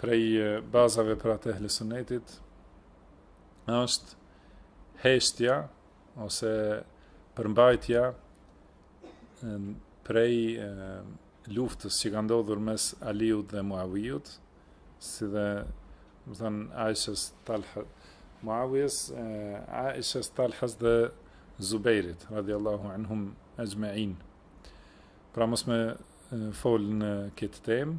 Prej bazave te Ehli Sunetit, është heshtja ose përmbajtja prej luftës që ka ndodhur mes Aliut dhe Muawijut, si dhe domethënë Aishës, Talhas, Muawijës, Aishës, Talhas dhe Zubejrit, radiallahu anhum exhmein. Pra mos me folë në këtë temë,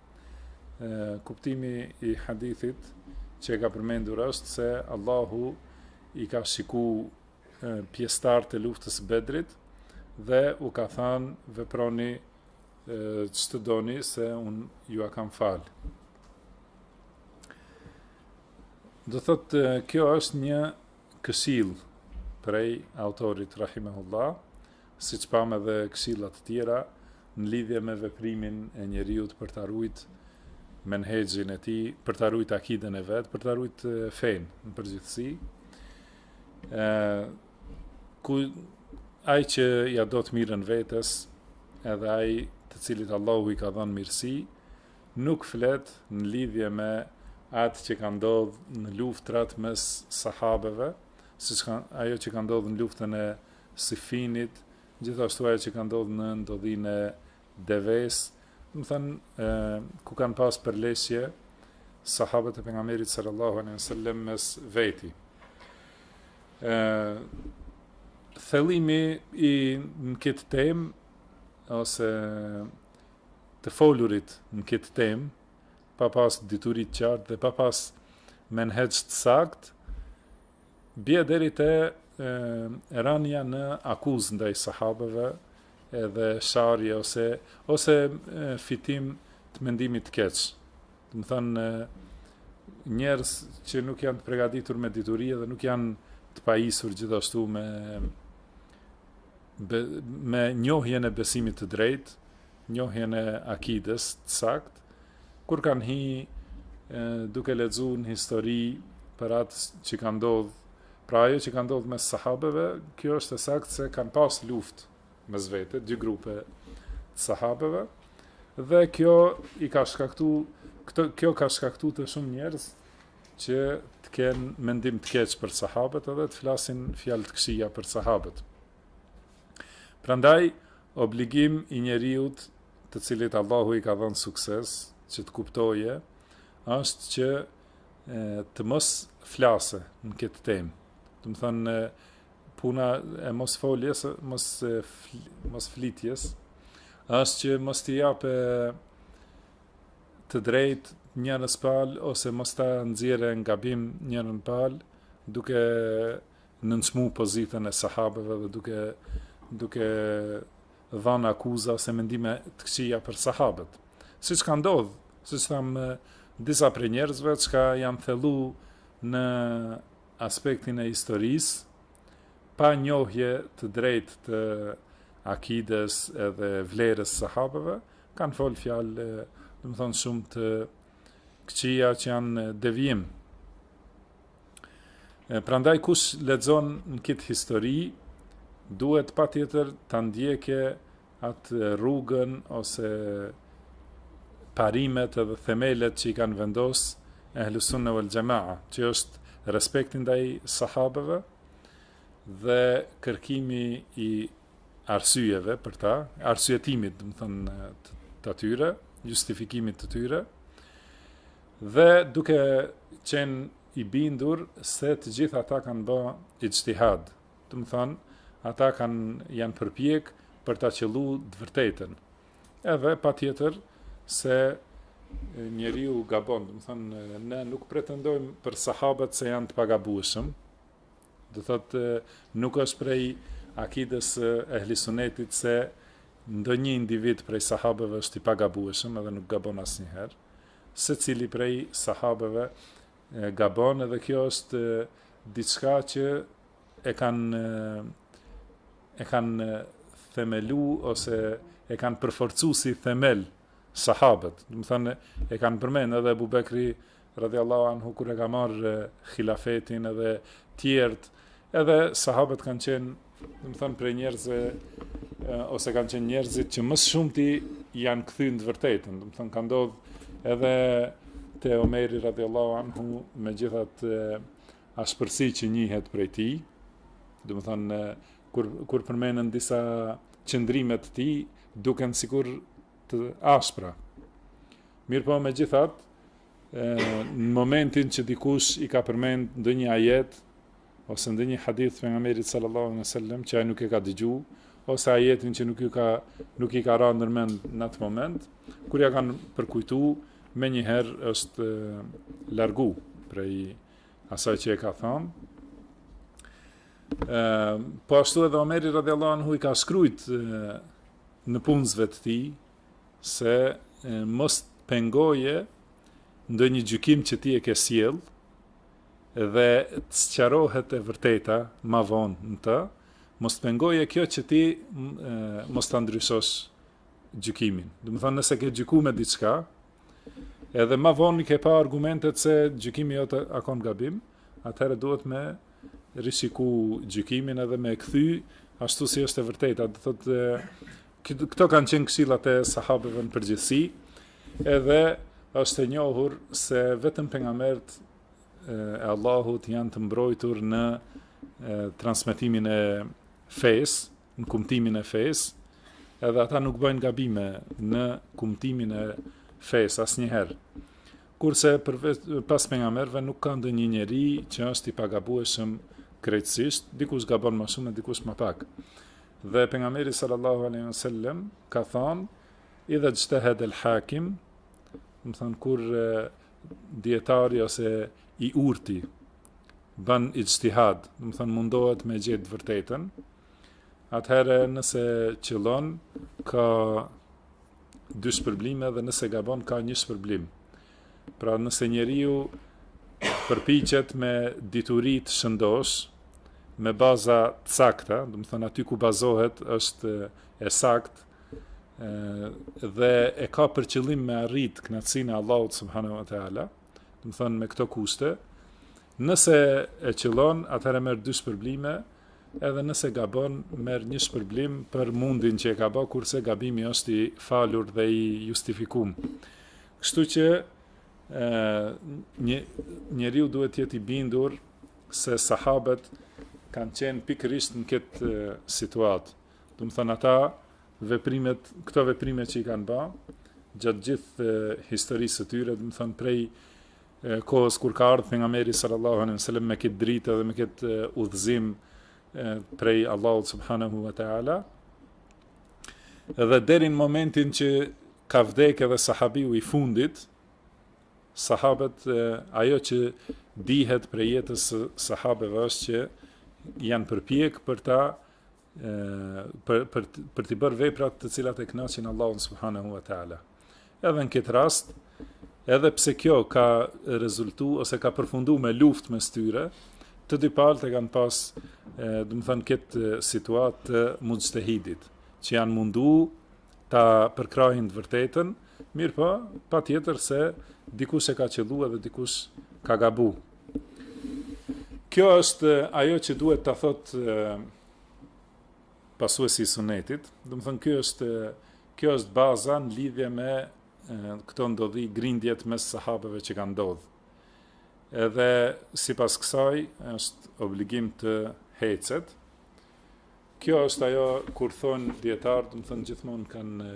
Kuptimi i hadithit që i ka përmendur është se Allahu i ka shiku pjestarët e luftës s'Bedrit dhe u ka than veproni ç'të doni se unë jua kam falë. Do thotë, kjo është një këshill prej autorit Rahimehullah, Siç pamë edhe këshilla të tjera në lidhje me veprimin e njeriut për ta rujt menhexhin e tij, për ta rujt akiden e vet, për ta rujt fenë në përgjithësi, ë ku ai që ia do të mirën vetes, edhe ai të cilit Allahu i ka dhënë mirësi, nuk flet në lidhje me atë që ka ndodh në luftrat mes sahabeve, siç kanë ajo që ka ndodh në luftën e Siffinit, gjithashtu ajo që ka ndodh në ndodhinë e devesë, domethënë ku kanë pas përleshje sahabët e pejgamberit sallallahu alejhi ue sellem mes veti. ë Thellimi i në këtë temë ose të folurit në këtë temë, pa pas dituri t'qartë dhe pa pas menhexh të saktë, Bie deri te ranja në akuzë ndaj sahabeve edhe sharje ose ose fitim të mendimit të keq. Domethënë njerëz që nuk janë të pregaditur me dituri dhe nuk janë të pajisur gjithashtu me be, me njohjen e besimit të drejtë, njohjen e akides të saktë, Kur kanë hi duke lexu në histori për atë që ka ndodhë, pra ajo që ka ndodhë mes sahabeve, kjo është e saktë se kanë pas luftë mes vete, dy grupe të sahabeve, dhe kjo i ka shkaktu, këto, kjo ka shkaktu te shumë njerëz që të kenë mendim të keq për sahabet edhe të flasin fjalë të këqija për sahabet. Prandaj, obligim i njeriut të cilit Allahu i ka dhënë sukses që të kuptoje, është që e, të mos flase në këtë temë. Domethënë, puna e mos foljes, mos, fl, mos flitjes, është që mos t'i jape të drejtë njërës palë, ose mos ta nxjerre në gabim njërën palë, duke nënçmu pozitën e sahabeve dhe duke, duke dhanë akuza ose mendime të këqija për sahabët. Siç ka ndodh, siç thamë disa prej njerëzve që janë thellu në aspektin e historisë, pa njohje të drejtë të akidës edhe vlerës sahabëve, kanë folë fjalë, domethonë shumë të këqija që janë devijim. E, prandaj kush lexon në këtë histori, duhet patjetër ta ndjeke atë rrugën ose parimet edhe themelet që i kanë vendos ehlu sunne vel xhemaa, që është respekti ndaj sahabëve dhe kërkimi i arsyeve për ta, arsyetimit, domethënë, të atyre, justifikimit të tyre, Dhe duke qenë i bindur se të gjithë ata kanë bë ixhtihad, domethënë, ata kanë janë përpjek për ta qëllu të vërtetën. Edhe patjetër se njeriu gabon, domethënë, ne nuk pretendojmë për sahabët se janë të pagabueshëm, do thotë nuk është prej akidës ehli sunetit se ndonjë individ prej sahabëve është i pagabueshëm edhe nuk gabon asnjëherë, Secili prej sahabeve gabon edhe kjo është diçka që e kanë e kanë themelu ose e kanë përforcu si themel sahabët. Domethënë, e kanë përmend edhe Ebu Bekri, radiallahu anhu, kur e ka marrë hilafetin edhe tjertë, edhe sahabët kanë qenë Domethënë prej njerëzve, ose kanë qenë njerëzit që më së shumti janë kthy në të vërtetën. Domethënë ka ndodh edhe te Omeri radiallahu anhu me gjithë atë ashpërsi që njihet prej tij. Domethënë, kur, kur përmenden disa qëndrime të tij, duken sikur të ashpra. Mirëpo megjithatë, në momentin që dikush i ka përmend ndonjë ajet, ose ndonjë hadith të pejgamberit sallallahu alejhi ve sellem që ai nuk e ka dëgju, ose ajetin që nuk i ka nuk i ka ra ndërmend në atë moment, kur ia kanë përkujtu, menjëherë është largu prej asaj që e ka thanë. Po ashtu edhe Omeri radiallahu anhu i ka shkrujt nëpunësve të tij, se mos të pengojë ndonjë gjykim që ti e ke sjellë, dhe të sqarohet e vërteta ma vonë në të, mos të pengojë kjo që ti mos ta ndryshosh gjykimin. Domethënë nëse ke gjyku me diçka, edhe ma vonë i ke pa argumentet se gjykimi jot ka kon gabim, atëherë duhet me rishiku gjykimin edhe me kthy ashtu si është e vërteta. Do thotë këto kanë qenë këshillat e sahabeve në përgjithësi, Edhe është e njohur se vetëm pejgamberët e Allahut janë të mbrojtur në transmetimin e fesë, në kumtimin e fesë, edhe ata nuk bëjnë gabime në kumtimin e fesë asnjëherë. Kurse për pas pejgamberëve nuk ka ndonjë njeri që është i pagabueshëm krejtësisht, dikush gabon ma shumë, dikush ma pak. Dhe pejgamberi sallallahu alaihi wasallam ka thanë idha ixhtehede el hakim domethënë kur dietari ose i urti ban ixhtihad domethënë mundohet me gjet të vërtetën atëherë nëse qëllon ka dy shpërblime dhe nëse gabon ka një shpërblim pra nëse njeriu përpiqet me dituri të shëndoshë me baza të sakta domethënë aty ku bazohet është e saktë dhe e ka për qëllim me arrit kënaqësinë e Allahut subhanahu wa taala, domethënë me këto kushte, nëse e qëllon, atëherë merr dy shpërblime, edhe nëse gabon, merr një shpërblim për mundin që e ka ba, kurse gabimi është i falur dhe i justifikum. Kështu që ë një njeriu duhet të jetë i bindur se sahabët kanë qenë pikërisht në këtë situatë. Domethënë ata veprimet, këto veprime që i kanë ba gjatë gjithë historisë së tyre, domethënë prej kohës kur ka ardh pejgamberi sallallahu alejhi ve sellem me këtë dritë dhe me këtë udhëzim prej Allahut subhanahu wa taala. Dhe deri në momentin që ka vdek edhe sahabiu i fundit, sahabët ajo që dihet prej jetës së sahabeve është që janë përpjek për ta për për për t'i bërë veprat të cilat e kënaqin Allahun subhanahu wa taala. Edhe në këtë rast, edhe pse kjo ka rezultu ose ka përfundu me luftë mes tyre, të dy palët e kanë pas, domethënë këtë situatë të muxhtehidit, që janë mundu ta përkrahin të vërtetën, mirëpo, patjetër se dikush e ka qëllu edhe dikush ka gabu. Kjo është ajo që duhet ta thotë pasuesi i sunetit, domethënë kjo është, kjo është baza në lidhje me këto ndodhi grindjet mes sahabeve që kanë ndodh. Edhe sipas kësaj është obligim të hecet. Kjo është ajo kur thonë dijetarët, domethënë gjithmonë kanë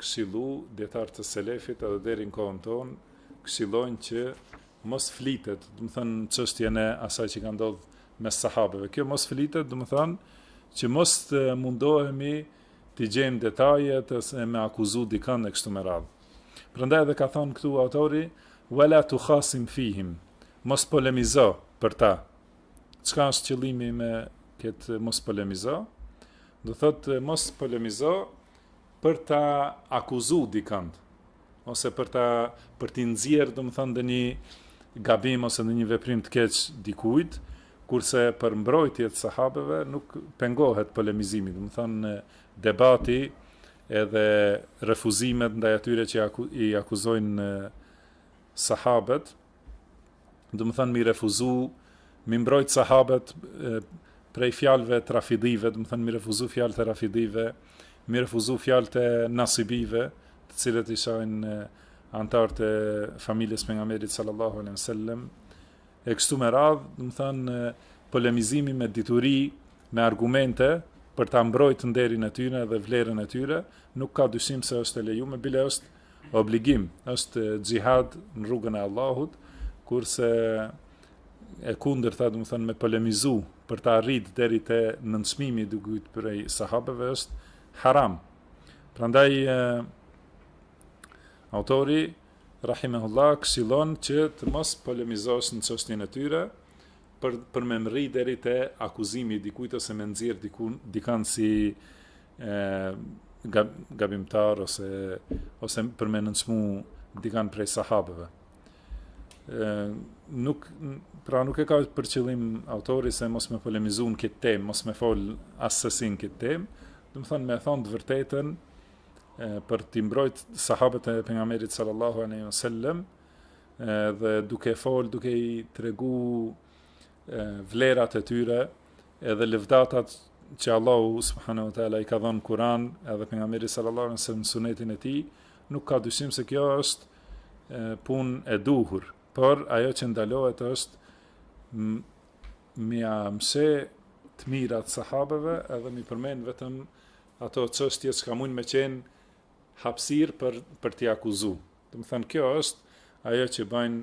këshillu, dijetarët të selefit edhe deri në kohën tonë këshillojnë që mos flitet, domethënë çështjen e asaj që ka ndodh mes sahabeve. Kjo mos flitet, domethënë që mos mundohemi t'i gjejmë detajet e me akuzu dikan e kështu me radhë. Prandaj edhe ka thonë këtu autori wala tukhasim fihim. Mos polemizo për ta. Çka është qëllimi me këtë mos polemizo? Do të thotë mos polemizo për ta akuzu dikand ose për ta për t'i nxjerr domethënë ndonjë gabim ose ndonjë veprim të keq dikujt, kurse për mbrojtje të sahabeve nuk pengohet polemizimi, domethënë debati edhe refuzimet ndaj atyre që i akuzojnë sahabët, domethënë m'i refuzu m'i mbrojt sahabët prej fjalëve të rafidhive, domethënë m'i refuzu fjalët e rafidhive, m'i refuzu fjalët e nasibive, të cilët i shajnë anëtarët e familjes së pejgamberit sallallahu alejhi wasallam. E kështu me radhë, domethënë polemizimi me dituri, me argumente për ta mbrojt nderin e tyre dhe vlerën e tyre, nuk ka dyshim se është e lejume, bile është obligim, është xhihad në rrugën e Allahut, kurse e kundërta domethënë me polemizu për ta arrit deri te nënçmimi i dikujt prej sahabeve është haram. Prandaj e, autori Rahimehullah këshillon që të mos polemizosh në çështjen e tyre për, për me mrri deri te akuzimi i dikujt ose me nxjerr dikun, dikan si gab, gabimtar ose ose për me nënçmu dikan prej sahabeve. Ë nuk pra nuk e ka për qëllim autori se mos me polemizu n'këtë temë, mos me fol assesi n'këtë temë, domethënë me e thonë të vërtetën për t'i mbrojt sahabët e pejgamberit sallallahu alaihi wasallam dhe duke fol, duke i tregu vlerat e tyre, Edhe lëvdatat që Allahu subhanahu wa taala i ka dhënë n'Kur'an edhe pejgamberi sallallahu alaihi wasallam në sunetin e tij, nuk ka dyshim se kjo është punë e duhur, por ajo që ndalohet është me ia mshehë të mirat sahabëve edhe me i përmend vetëm ato çështje që ka mujt me qenë hapësirë për, për t'i akuzu. Domethënë, kjo është ajo që bëjnë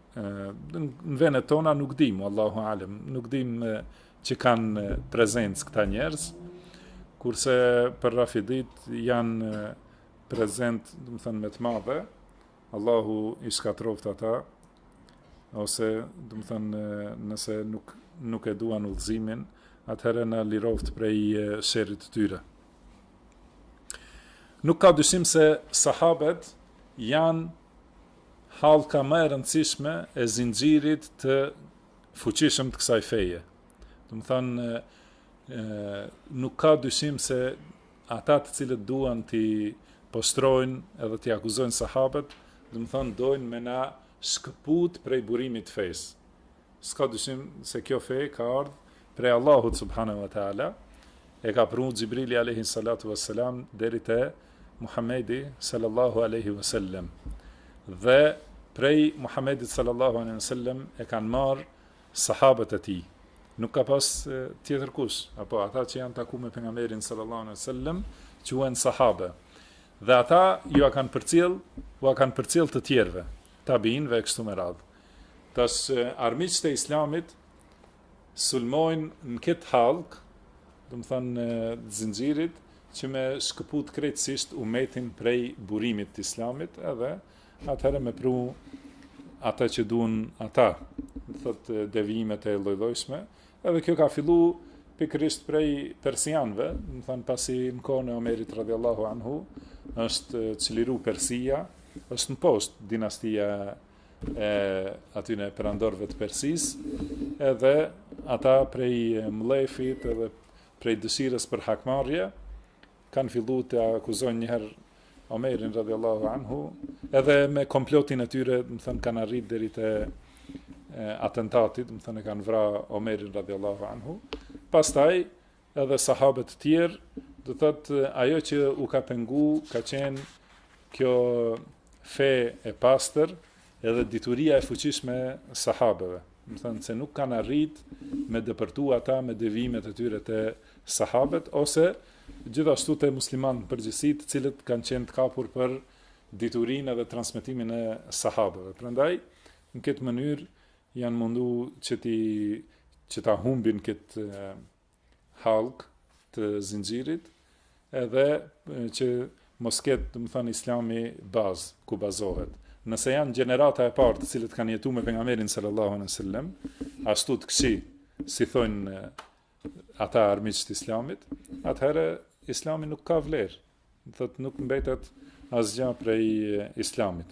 në venet tona nuk dimë, Allahu alem, nuk dimë që kanë prezencë këta njerëz, kurse rafiditë janë prezent, domethënë, me të madhe, Allahu i shkatërroftë ata, ose, domethënë, nëse nuk, nuk e duan udhëzimin, atëherë na liroftë prej sherrit të tyre. Nuk ka dyshim se sahabët janë Hallka më e rëndësishme e zinxhirit të fuqishëm të kësaj feje. Domethënë nuk ka dyshim se ata të cilët duan t'i poshtërojnë edhe t'i akuzojnë sahabët, domethënë dojnë me na shkëput prej burimit të fesë. S'ka dyshim se kjo fe ka ardhë prej Allahut subhanahu wa taala. E ka pru Xhibrili alayhi salatu wassalam deri te Muhamedi sallallahu alaihi wasallam. Dhe prej Muhamedit sallallahu alaihi wasallam e kanë marrë sahabët e tij. Nuk ka pas tjetërkush, apo ata që janë takuar me pejgamberin sallallahu alaihi wasallam quhen sahabë. Dhe ata jua kanë përcjell, ua kanë përcjell të tjerëve, tabiinëve kështu me radhë. Tash armiqtë e Islamit sulmojnë në këtë hallkë, domethënë të zinxhirit, që me shkëput krejtësisht umetin prej burimit të Islamit, edhe atëherë me pru ata që duan ata, do thotë devijimet e llojllojshme, edhe kjo ka fillu pikërisht prej persianëve, domethënë pasi në kohën e Omerit radhiyallahu anhu është çliru Persia, është mposht dinastia e atyne perandorëve të Persisë, edhe ata prej mllefit edhe prej dëshirës për hakmarrje, kanë fillu ta akuzojnë njëherë Omerin radiallahu anhu, edhe me komplotin e tyre, domethënë, kanë arrit deri te atentati, domethënë, e kanë vra Omerin radiallahu anhu, pastaj, edhe sahabët e tjerë, do të thotë ajo që u ka pengu ka qenë kjo fe e pastër edhe dituria e fuqishme e sahabëve. Domethënë se nuk kanë arrit me depërtu ata me devijimet e tyre te sahabët ose gjithashtu te muslimanët përgjithësisht të cilët kanë qenë të kapur për diturinë edhe transmetimin e sahabëve. Prandaj në këtë mënyrë Janë mundu që t'i, që ta humbin këtë hallkë të zinxhirit edhe që mos ketë, domethënë Islami bazë ku bazohet. Nëse janë gjenerata e parë të cilët kanë jetu me pejgamberin sallallahu alaihi wasallam, ashtu të këqij si thonë ata armiqtë të Islamit, atëherë Islami nuk ka vlerë. Do thotë nuk mbetet asgja prej islamit.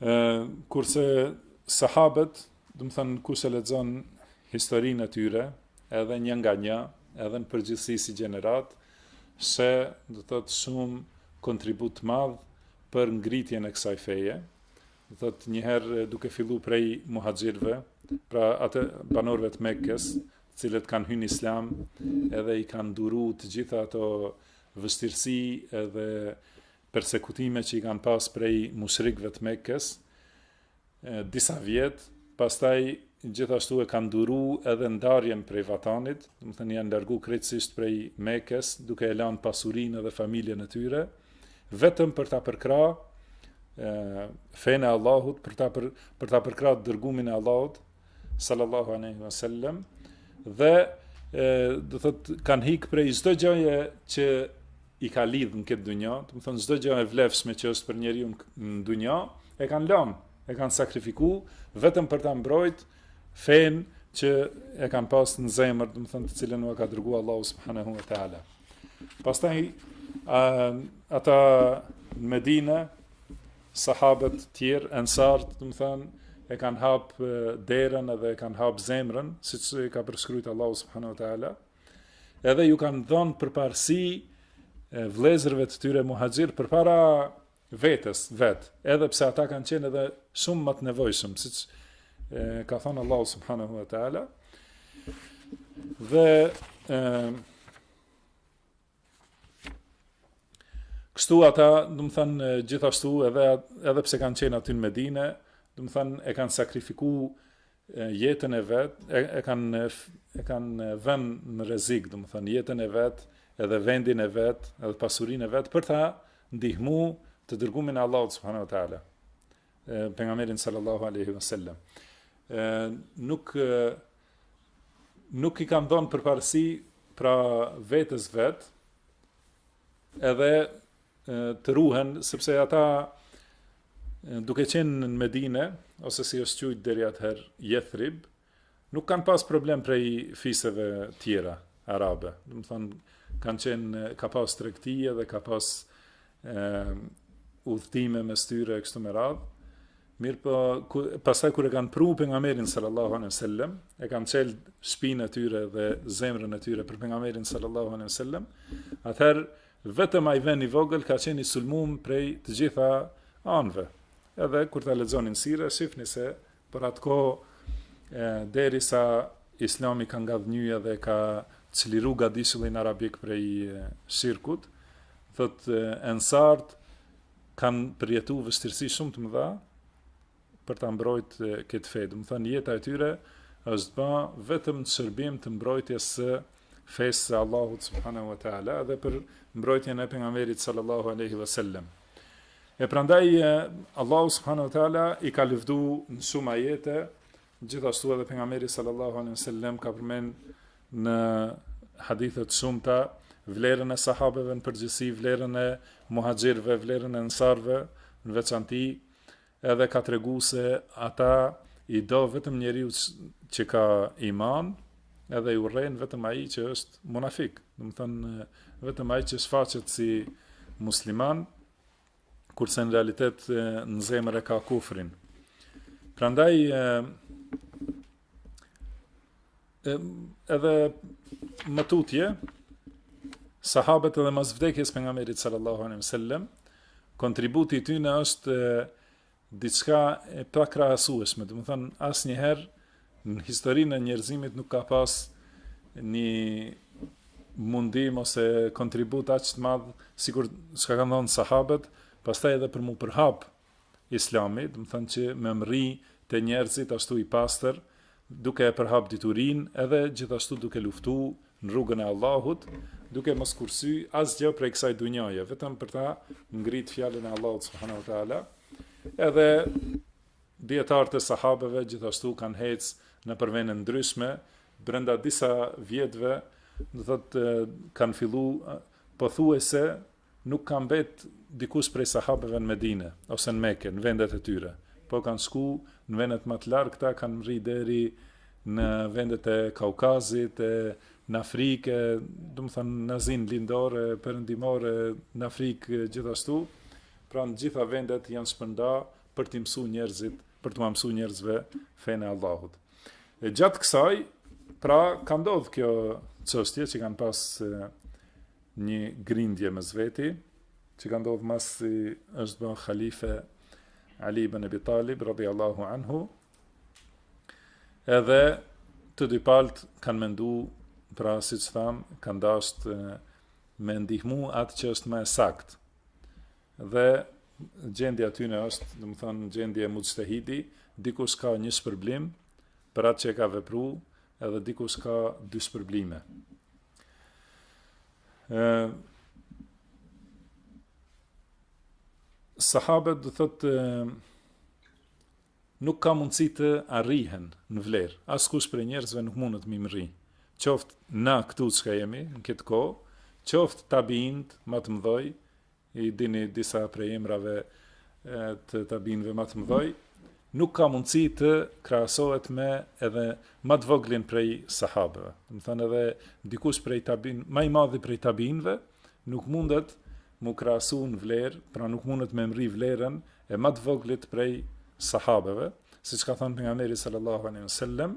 E, kurse sahabët, domethënë, kush e lexon historinë e tyre, edhe një nga një, edhe në përgjithësi si gjenerat, se do thotë shumë kontribut të madh për ngritjen e kësaj feje, do thotë njëherë duke fillu prej muhaxhirëve, pra ata banorëve të Mekës, cilët kanë hy në islam edhe i kanë duru të gjitha ato vështirësi edhe persekutime që i kanë pas prej mushrikëve të Mekës disa vjet, pastaj gjithashtu e kanë duru edhe ndarjen prej vatanit, domethënë janë largu krejtësisht prej Mekës, duke e lanë pasurinë edhe familjen e tyre, vetëm për ta përkrah fenë e Allahut, për ta për, për ta përkrah të dërgumin e Allahut sallallahu alaihi wasallam dhe do thotë kanë hik prej çdo gjëje që i ka lidh në këtë dunja, domethënë çdo gjë e vlefshme që është për njeriun në dunja, e kanë lënë, e kanë sakrifiku vetëm për ta mbrojt fenë që e kanë pas në zemër, domethënë të cilën ua ka dërgu Allahu subhanahu wa taala. Pastaj ata në Medinë Sahabët tjerë, ensarët, domethënë, e kanë hap derën edhe e kanë hap zemrën, siç i ka përshkrujt Allahu subhanahu wa taala. Edhe u kanë dhënë përparësi vëllezërve të tyre muhaxhirë përpara vetes vet, edhe pse ata kanë qenë edhe shumë ma të nevojshëm, siç ka thënë Allahu subhanahu wa taala. Dhe e, Kështu ata, domethënë gjithashtu edhe edhe pse kanë qenë aty në Medinë, domethënë e kanë sakrifiku jetën e vet, e, e kanë e kanë vënë në rrezik, domethënë jetën e vet, edhe vendin e vet, edhe pasurinë e vet për ta ndihmu të dërgumin e Allahut subhanahu wa taala. Pejgamberin sallallahu alaihi wasallam. Ë nuk nuk i kanë dhënë përparësi pra vetes vet edhe të ruhen sepse ata duke qenë në Medine ose si është qujt deri atëherë Jethrib nuk kanë pas problem prej fiseve tjera arabe domethënë kanë qenë ka pas tregti edhe ka pas udhëtime mes tyre e kështu me radhë, mirëpo, po, pastaj kur e kanë pru pejgamberin sallallahu alaihi wasallam, e kanë çelë shpinë e tyre dhe zemrën e tyre për pejgamberin sallallahu alaihi wasallam, atëherë vetëm ai ven i vogël ka qenë i sulmum prej të gjitha anëve. Edhe kur ta lexoni siren, shifni se Për atë kohë, derisa Islami ka ngadhnjy dhe ka çliru gadishullin arabik prej shirkut, thot ensarët kanë përjetu vështirësi shumë të mëdha për ta mbrojt këtë fe. Domethënë jeta e tyre është bë vetëm në shërbim të mbrojtjes së fesë së Allahut subhanahu wa taala dhe për mbrojtjen e pejgamberit sallallahu alaihi wasallam. E prandaj Allahu subhanahu wa taala i ka lëvdu në shumë ajete, gjithashtu edhe pejgamberi sallallahu alaihi wasallam ka përmend në hadithe të shumta vlerën e sahabëve në përgjithësi, vlerën e muhaxhirëve, vlerën e ansarëve në veçanti, Edhe ka tregu se ata i do vetëm njeriu që ka iman, edhe i urren vetëm ai që është munafik, domethënë vetëm ai që shfaqet si musliman, kurse në realitet në zemër e ka kufrin. Prandaj edhe më tutje sahabët edhe mas vdekjes pejgamberit sallallahu alaihi wasallam kontributi i tyne është diçka e pakrahasueshme domethënë asnjëherë në historinë e njerëzimit nuk ka pas një mundim ose kontribut aq të madh sikur çka kanë dhënë sahabët, pastaj edhe për m'u përhap Islami, domethënë që me mri te njerëzit ashtu i pastër, duke e përhap diturinë edhe gjithashtu duke luftu në rrugën e Allahut, duke mos kursy asgjë prej kësaj dunjaje, vetëm për ta ngrit fjalën e Allahut subhanahu wa taala. Edhe dijetarët e sahabëve gjithashtu kanë hec nëpër vene të ndryshme, brenda disa vjetëve, do thotë kanë fillu pothuajse Nuk ka mbet dikush prej sahabëve në Medine, ose në Meke, në vendet e tyre, po kanë shku në vendet më të largëta, kanë mri deri në vendet e Kaukazit, e në Afrikë, domethënë në Azinë Lindore, Perëndimore, në Afrikë gjithashtu. Pra në gjitha vendet janë shpërnda për të mësuar njerëzit, për të mësuar njerëzve fenë e Allahut. E gjatë kësaj, pra ka ndodhur kjo çështje që kanë pas Një grindje mes veti, që ka ndodh masi është bërë halife Ali ibn Abi Talib radhiyallahu anhu. Edhe të dy palët kanë mendu, pra siç thamë, kanë dasht me ndihmu atë që është më e saktë. Dhe gjendja e tyne është, domethënë, gjendje e muxhtehidit, dikush ka një shpërblim, për atë që e ka vepru, edhe dikush ka dy shpërblime. Sahabet do thotë nuk ka mundësi të arrihen në vlerë. Askush prej njerëzve nuk mundet m'i mrri. Qoftë na këtu çka jemi, në këtë kohë, qoftë tabiinët më të mëdhoj, i dini disa prej emrave të tabiinëve më të mëdhoj, nuk ka mundësi të krahasohet me edhe më të voglin prej sahabeve. Domethënë edhe dikush prej tabin, më i madhi prej tabiinëve, nuk mundet mu krahasu në vlerë, pra nuk mundet me mrri vlerën e më të voglit prej sahabeve, siç ka thënë pejgamberi sallallahu alaihi wasallam,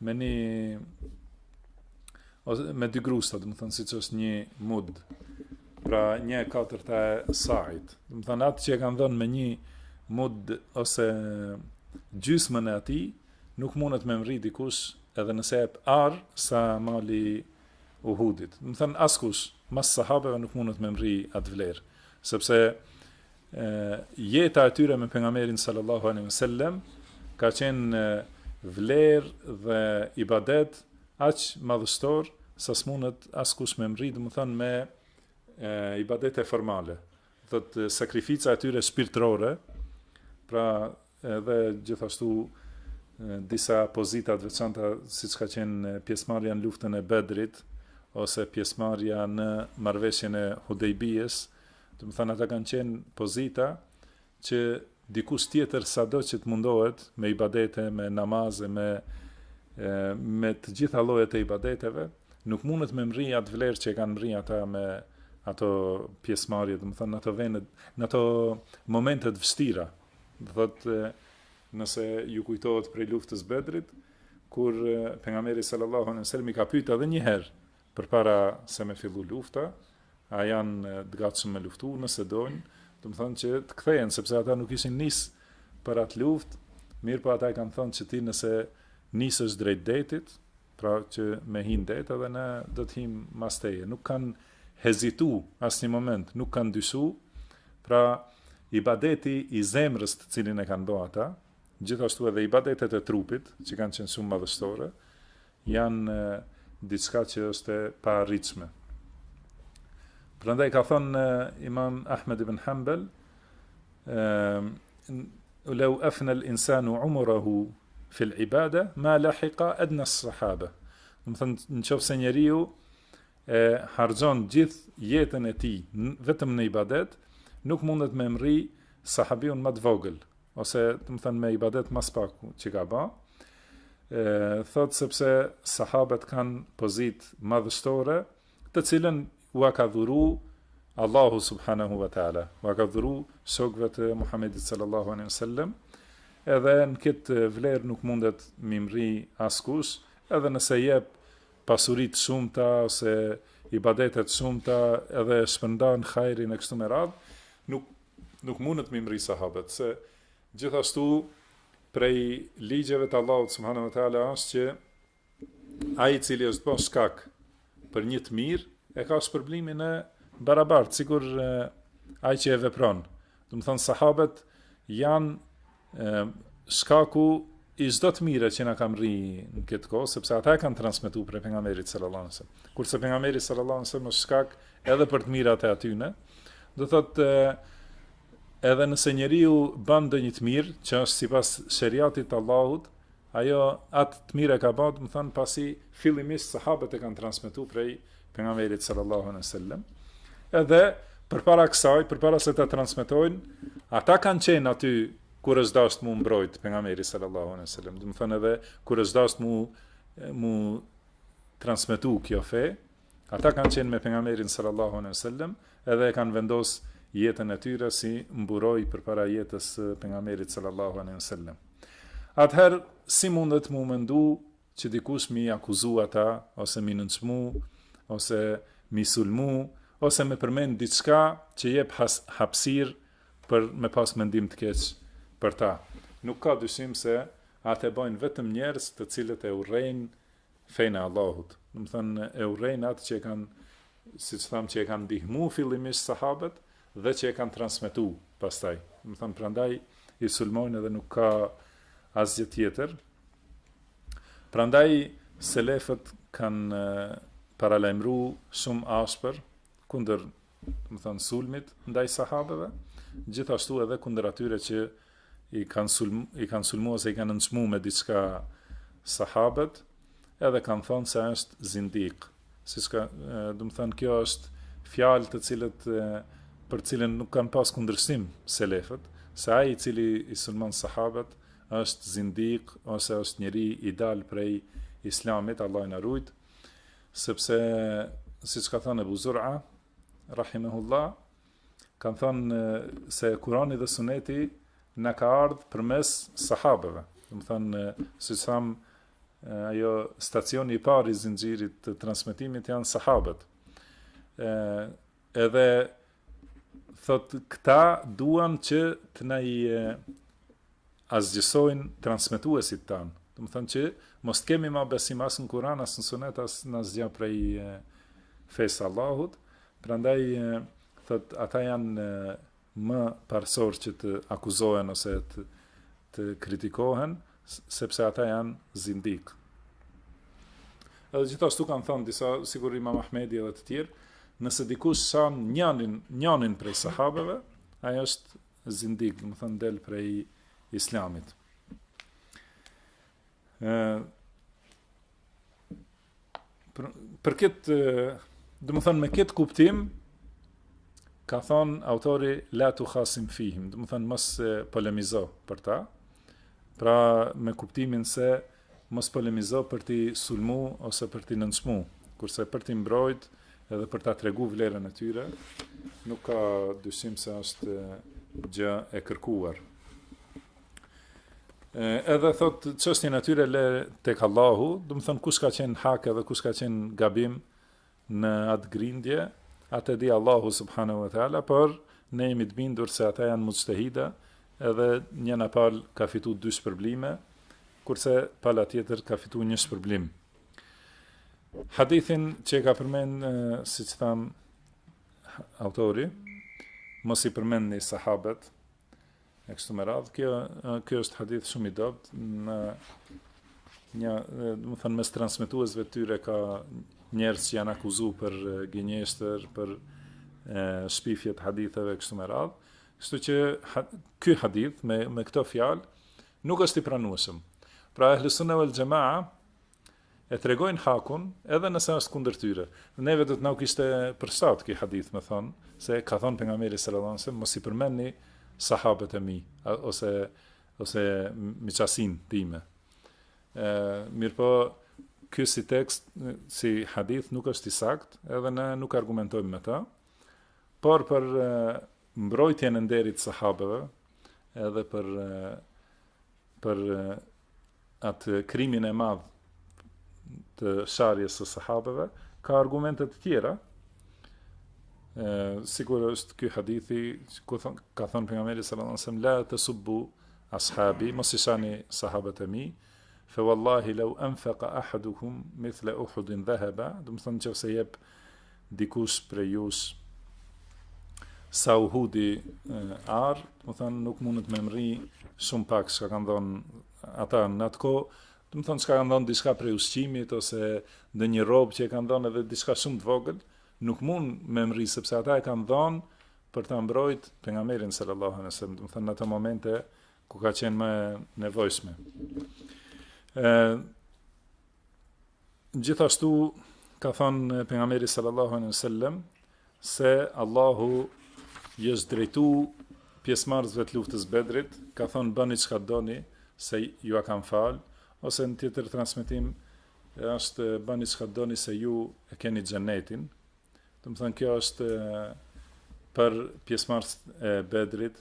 me një ose me dy grusta, domethënë siç është një mud. Pra një e katërta e sait. Domethënë atë që e kanë dhënë me një mud ose gjysmën e atij, nuk mundet me mrri dikush edhe nëse jep ar sa mali i Uhudit. Domethënë askush, mas sahabeve nuk mundet me mrri atë vlerë, sepse jeta e tyre me pejgamberin sallallahu alaihi wasallam ka qenë vlerë dhe ibadet aq madhështor sa s'munet askush me mrri, domethënë me e, ibadete formale. Do thotë sakrifica e tyre shpirtërore, pra Edhe gjithashtu disa pozita të veçanta siç ka qenë pjesëmarrja në luftën e Bedrit ose pjesëmarrja në marrëveshjen e Hudejbijes, domethënë ata kanë qenë pozita që dikush tjetër sado që të mundohet me ibadete, me namaze, me me të gjitha llojet e ibadeteve, nuk mundet me mrri atë vlerë që e kanë mrri ata me ato pjesëmarrje, domethënë në ato vende, në ato momente të vështira, Do thotë nëse ju kujtohet prej luftës së Bedrit, kur pejgamberi sallallahu alejhi ve sellem i ka pyt edhe një herë përpara se me fillu lufta, a janë të gatshëm me luftu, nëse dojnë, domethënë që të kthehen sepse ata nuk ishin nis për atë luftë, mirëpo ata i kanë thënë që ti nëse nisësh drejt detit, pra që me hi në det edhe ne do të him mas teje, nuk kanë hezitu asnjë moment, nuk kanë dyshu, pra ibadeti i zemrës të cilin e kanë bo ata, gjithashtu edhe ibadetet e trupit, që kanë qenë shumë madhështore, janë diçka që është e paarritshme. Prandaj ka thonë imam Ahmed ibn Hanbel, leu efnel insanu umurahu, Fil ibada ma lahiqa adna as-sahaba. Domethonë nëse njeriu e harxhon gjithë jetën e tij vetëm në ibadet, nuk mundet me mrri sahabiun më të vogël ose domethonë me ibadet më pak që ka ba. Ë thotë sepse sahabët kanë pozitë madhështore të cilën ua ka dhuru Allahu subhanahu wa taala, ua ka dhuru shokëve të Muhamedit sallallahu alaihi wasallam, edhe në këtë vlerë nuk mundet m'i mrri askush, edhe nëse jep pasuri të shumta, ose ibadete të shumta, edhe shpërndan hajrin e kështu me radhë, nuk, nuk mundet m'i mrri sahabët, se gjithashtu prej ligjeve të Allahut subhanahu wa taala është që Ai i cili është bo shkak për një të mirë, e ka shpërblimin e barabartë, sikur ai që e vepron. Domethonë sahabët janë shkaku i çdo të mire që na ka mrri në këtë kohë, sepse ata e kanë transmetu prej pejgamberit sallallahu alajhi wasallam. Kurse pejgamberi sallallahu alajhi wasallam është shkak edhe për të mirat e atyne, do thotë edhe nëse njeriu bën ndonjë të mirë, që është sipas shariatit të Allahut, Ajo atë të mirë e ka ba, domethënë, pasi fillimisht sahabët e kanë transmetu prej pejgamberit sallallahu alejhi we sel-lem, edhe përpara kësaj, përpara se ta transmetojnë, ata kanë qenë aty kur është dasht m'u mbrojt pejgamberi sallallahu alejhi we sel-lem, domethënë edhe kur është dasht m'u, m'u transmetu kjo fe, Ata kanë qenë me pejgamberin sallallahu alejhi wasallam, edhe e kanë vendos jetën e tyre si mburojë përpara jetës së pejgamberit sallallahu alejhi wasallam. Atëherë si mundet m'u mendu që dikush m'i akuzu ata ose m'i nënçmu ose m'i sulmu ose me përmend diçka që jep has, hapësirë për me pas mendim të keq për ta. Nuk ka dyshim se atë e bajnë vetëm njerëz të cilët e urrejnë fenë e Allahut, domethënë e urrejnë atë që e kanë siç thamë që e kanë ndihmu fillimisht sahabët dhe që e kanë transmetu pastaj. Domethënë prandaj i sulmojnë edhe nuk ka asgjë tjetër. Prandaj selefët kanë paralajmëru shumë ashpër kundër domethënë sulmit ndaj sahabeve, gjithashtu edhe kundër atyre që i kanë sulm i kanë sulmu ose i kanë nënçmu me diçka sahabët, edhe kanë thonë se është zindik. Siç ka, domethënë kjo është fjalë të cilët për cilën nuk kanë pas kundërshtim selefët, se ai i cili i sulmon sahabët është zindik ose është njeri i dal prej islamit, Allahu na rujt. Sepse, siç ka thënë Ebu Zura, Rahimehullah, ka thënë se Kurani dhe Suneti na ka ardhë përmes sahabeve. Domethënë, siç thamë, ajo stacioni i parë i zinxhirit të transmetimit janë sahabet. Edhe thot këta duan që të na i asgjësojnë transmetuesit tanë. Domethënë që mos të kemi më besim as në Kur'an, as në Sunet, as në asgjë prej fesë së Allahut. Prandaj thot ata janë më parësor që të akuzohen ose të, të kritikohen sepse ata janë zindik. Edhe gjithashtu kanë thënë disa sikur Imam Ahmedi edhe të tjerë, nëse dikush shan njënin njënin prej sahabeve, ai është zindik, domethënë del prej islamit. Ëh Për, për këtë, domethënë, me këtë kuptim, ka thënë autori, la tukhasim fihim, domethënë, mos polemizo për ta, pra me kuptimin se mos polemizo për t'i sulmu ose për t'i nënçmu, kurse për t'i mbrojt edhe për ta tregu vlerën e tyre, nuk ka dyshim se është gjë e kërkuar. edhe thot çështjen e tyre lëre tek Allahu, domethënë kush ka qen hak edhe kush ka qen gabim në atë grindje, atë di Allahu subhanahu wa taala, por ne jemi të bindur se ata janë muxhtehida, edhe njëra palë ka fitu dy shpërblime, kurse pala tjetër ka fitu një shpërblim. Hadithin që ka përmend, siç thamë, autori, mos i përmendni sahabet, E kështu me radhë, kjo, ky është hadith shumë i dobët, në një, domethënë, mes transmetuesve të tyre ka njerëz që janë akuzu për gënjeshtër, për e, shpifje të haditheve, kështu me radhë, kështu që ha, ky hadith me, me këto fjalë nuk është i pranueshëm. Pra Ehlu Sune vel Xhema, E tregojnë hakun edhe nëse është kundër tyre. Neve do të na u kishte përshtatë ky hadith, domethonë, se ka thonë pejgamberi sallallahu alajhi wasallam, mos i përmendni sahabët e mi ose ose miqësinë time. Ë mirëpo ky si tekst, si hadith nuk është i saktë, edhe ne nuk argumentojmë me ta. Por për mbrojtjen e nderit sahabeve edhe për për atë krimin e madh të sharjes së sahabeve ka argumente të tjera ë sikur është ky hadithi ku thon, ka thonë pejgamberi sallallahu alajhi wasallam la tasubbu ashabi mos i shani sahabët e mi ë Fewallahi lau anfaqa ahadukum mithla uhudin dhahaba, domethonë nëse jep dikush prej jush sa uhudi ar, domethonë nuk mundet me mri shumë pak çka kanë dhonë ata në atë kohë, domethonë çka kanë dhonë diçka prej ushqimit ose ndonjë rrobë që e kanë dhonë edhe diçka shumë të vogël, nuk mund me mri sepse ata e kanë dhonë për ta mbrojt pejgamberin sallallahu alaihi wasallam, domethonë në ato momente ku ka qenë ma e nevojshme. Ë gjithashtu ka thonë pejgamberi sallallahu alejhi we sellem se Allahu ju është drejtu pjesëmarrësve të luftës Bedrit, ka thonë bani çka doni se jua kam fal, ose në tjetër transmetim është bani çka doni se ju e keni xhenetin. Domethonë kjo është për pjesëmarrësit e Bedrit,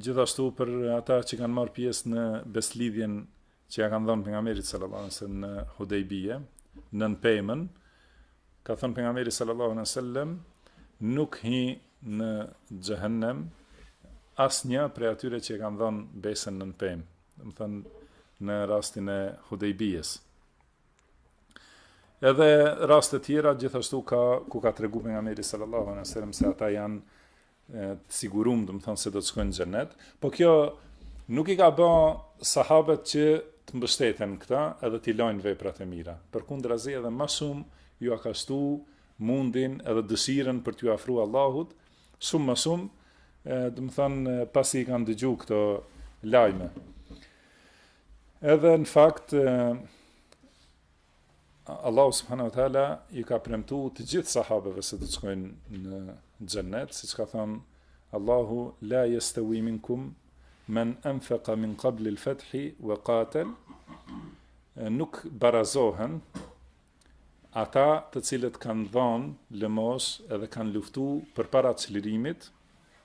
Gjithashtu për ata që kanë marrë pjesë në besëlidhjen që ja kanë dhonë pejgamberit sallallahu alajhi wasallam në Hudejbije, nën pemën, ka thonë pejgamberi sallallahu alajhi wasallam, nuk hi në xhehenem asnjë prej atyre që e kanë dhonë besën nën pemë, domethonë në rastin e Hudejbijes. Edhe raste tjera gjithashtu ka ku ka treguar pejgamberi sallallahu alajhi wasallam se ata janë të sigurum, domethonë se do të shkojnë në xhennet, po kjo nuk i ka ba sahabët që të mbështeten te ta edhe t'i lojnë veprat e mira. Përkundrazi edhe ma shumë jua ka shtu mundin edhe dëshirën për t'ju afru Allahut, shumë ma shumë, domethonë pasi i kanë dëgju këto lajme. Edhe në fakt, Allahu subhanahu wa taala i ka premtu të gjithë sahabeve se do të shkojnë në xhennet, siç ka thon Allahu la yastawi minkum man anfaqa min qabl al-fath wa qatal nuk barazohen ata të cilët kanë dhan lëmoshë edhe kanë luftu përpara çlirimit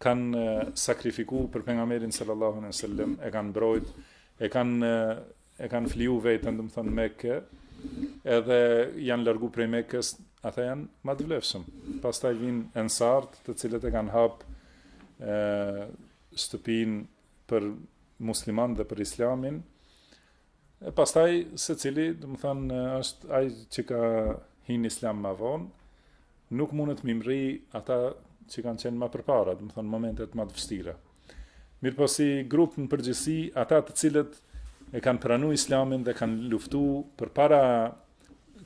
kan sakrifiku për pejgamberin sallallahu alejhi wasallam e kan mbrojt e kan e kan fliu veten domethënë Mekë edhe janë largu prej Mekës ata janë ma të vlefshëm pastaj vijnë ensarët të cilët e kanë hap ë shtëpinë për musliman dhe për islamin E pastaj secili, domethënë, është ai që ka hin islam ma vonë, nuk mundet me i mbërri ata që kanë qenë më përpara, domethënë momentet më të vështira. Mirëpo si grup në përgjithësi, ata të cilët e kanë pranu islamin dhe kanë luftu përpara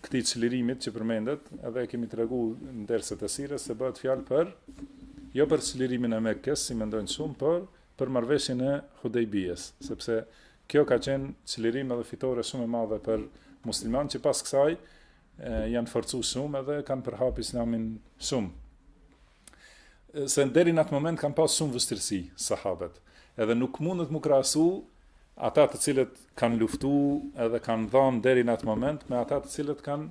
këtij çlirimit që përmendet, edhe e kemi tregu në derset e sires, se bëhet fjalë për, jo për çlirimin e Mekës, si mendojnë shumë, por për marrëveshjen e Hudejbijes, sepse Kjo ka qenë çlirim edhe fitore shumë e madhe për muslimanët që pas kësaj janë forcu shumë edhe kanë përhap islamin shumë. Se deri në atë moment kanë pas shumë vështirësi sahabët, edhe nuk mundet m'u krahasu ata të cilët kanë luftu edhe kanë dhanë deri në atë moment me ata të cilët kanë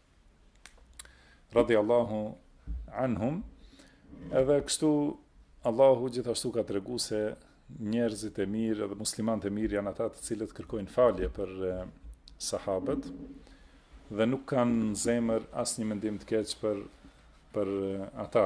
Radhi Allahu anhum, edhe kështu Allahu gjithashtu ka tregu se njerëzit e mirë edhe muslimanët e mirë janë ata të cilët kërkojnë falje për sahabët dhe nuk kanë n'zemër asnjë mendim të keq për, për ata.